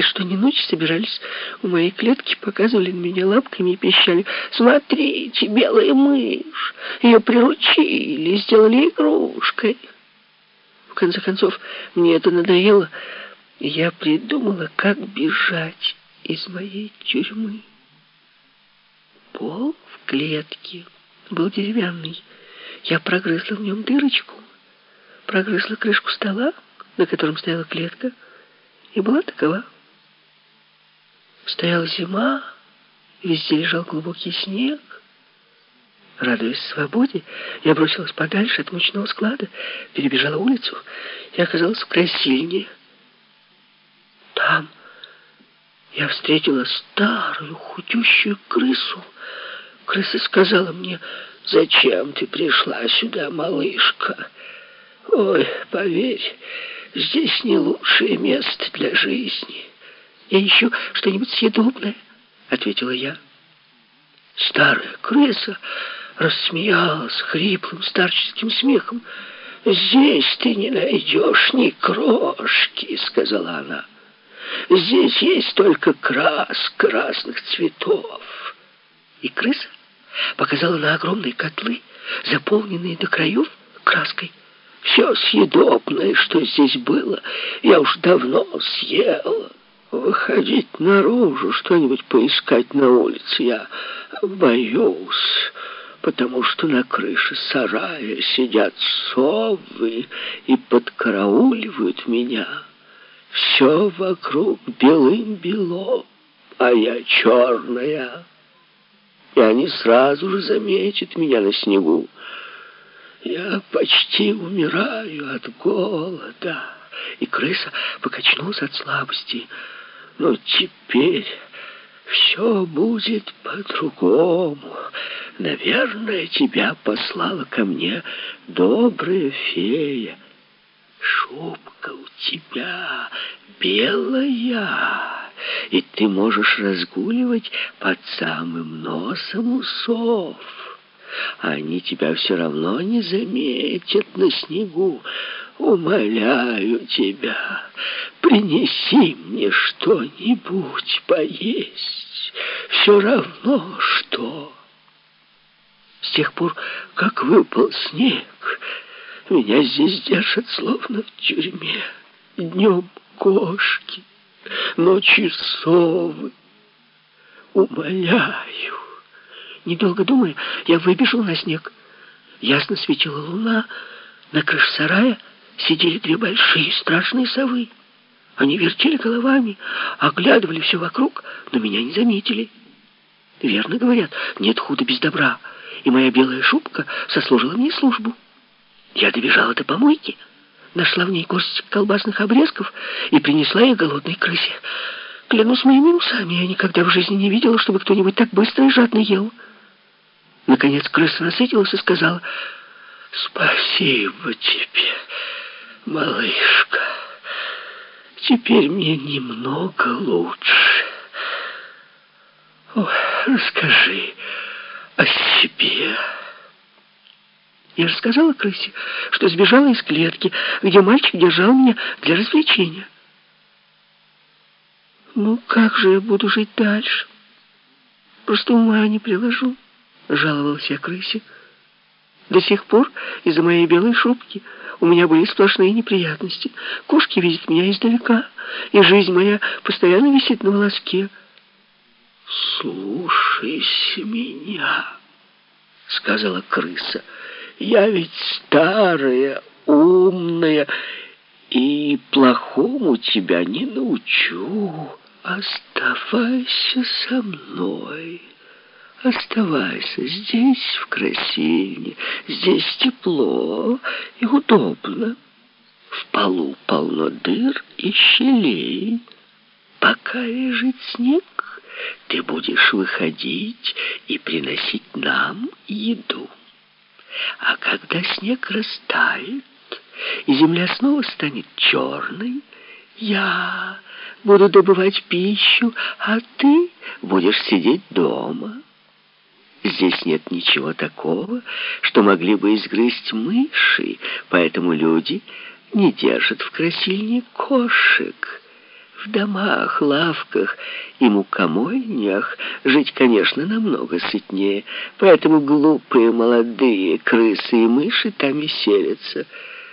и что ни ночь собирались у моей клетки, показывали на меня лапками и пищали. «Смотрите, белая мышь! Ее приручили, сделали игрушкой!» В конце концов, мне это надоело, я придумала, как бежать из моей тюрьмы. Пол в клетке был деревянный. Я прогрызла в нем дырочку, прогрызла крышку стола, на котором стояла клетка, и была такова. Стояла зима, везде лежал глубокий снег. Радуясь свободе, я бросилась подальше от мучного склада, перебежала улицу и оказалась в красильне. Там я встретила старую худющую крысу. Крыса сказала мне, «Зачем ты пришла сюда, малышка?» «Ой, поверь, здесь не лучшее место для жизни». «Я ищу что-нибудь съедобное», — ответила я. Старая крыса рассмеялась хриплым старческим смехом. «Здесь ты не найдешь ни крошки», — сказала она. «Здесь есть только краска разных цветов». И крыса показала на огромные котлы, заполненные до краев краской. Все съедобное, что здесь было, я уж давно съела. Выходить наружу, что-нибудь поискать на улице я боюсь, потому что на крыше сарая сидят совы и подкарауливают меня. Все вокруг белым-бело, а я черная и они сразу же заметят меня на снегу. Я почти умираю от голода. И крыса покачнулась от слабости. Но теперь все будет по-другому. Наверное, тебя послала ко мне добрая фея. Шубка у тебя белая и ты можешь разгуливать под самым носом усов. Они тебя все равно не заметят на снегу. Умоляю тебя, принеси мне что-нибудь поесть. Все равно что. С тех пор, как выпал снег, меня здесь держат словно в тюрьме. Днем кошки, ночью совы. Умоляю. Недолго думая, я выбежал на снег. Ясно светила луна. На крыше сарая сидели две большие страшные совы. Они вертели головами, оглядывали все вокруг, но меня не заметили. Верно говорят, нет худа без добра, и моя белая шубка сослужила мне службу. Я добежала до помойки, нашла в ней горсть колбасных обрезков и принесла их голодной крысе. Клянусь моими усами, я никогда в жизни не видела, чтобы кто-нибудь так быстро и жадно ел. Наконец крыса насытилась и сказала, «Спасибо тебе, малышка. Теперь мне немного лучше. Ой, расскажи о себе». Я рассказала крысе, что сбежала из клетки, где мальчик держал меня для развлечения. Ну, как же я буду жить дальше? Просто ума не приложу, жаловалась я крысе. До сих пор из-за моей белой шубки у меня были сплошные неприятности. Кошки видят меня издалека, и жизнь моя постоянно висит на волоске. «Слушайся меня», — сказала крыса. Я ведь старая, умная, и плохому тебя не научу. Оставайся со мной. Оставайся здесь, в красильне. Здесь тепло и удобно. В полу полно дыр и щелей. Пока лежит снег, ты будешь выходить и приносить нам еду. А когда снег растает, и земля снова станет черной, я буду добывать пищу, а ты будешь сидеть дома. Здесь нет ничего такого, что могли бы изгрызть мыши, поэтому люди не держат в красильне кошек. В домах, лавках и мукомойнях жить, конечно, намного сытнее, поэтому глупые молодые крысы и мыши там и селятся —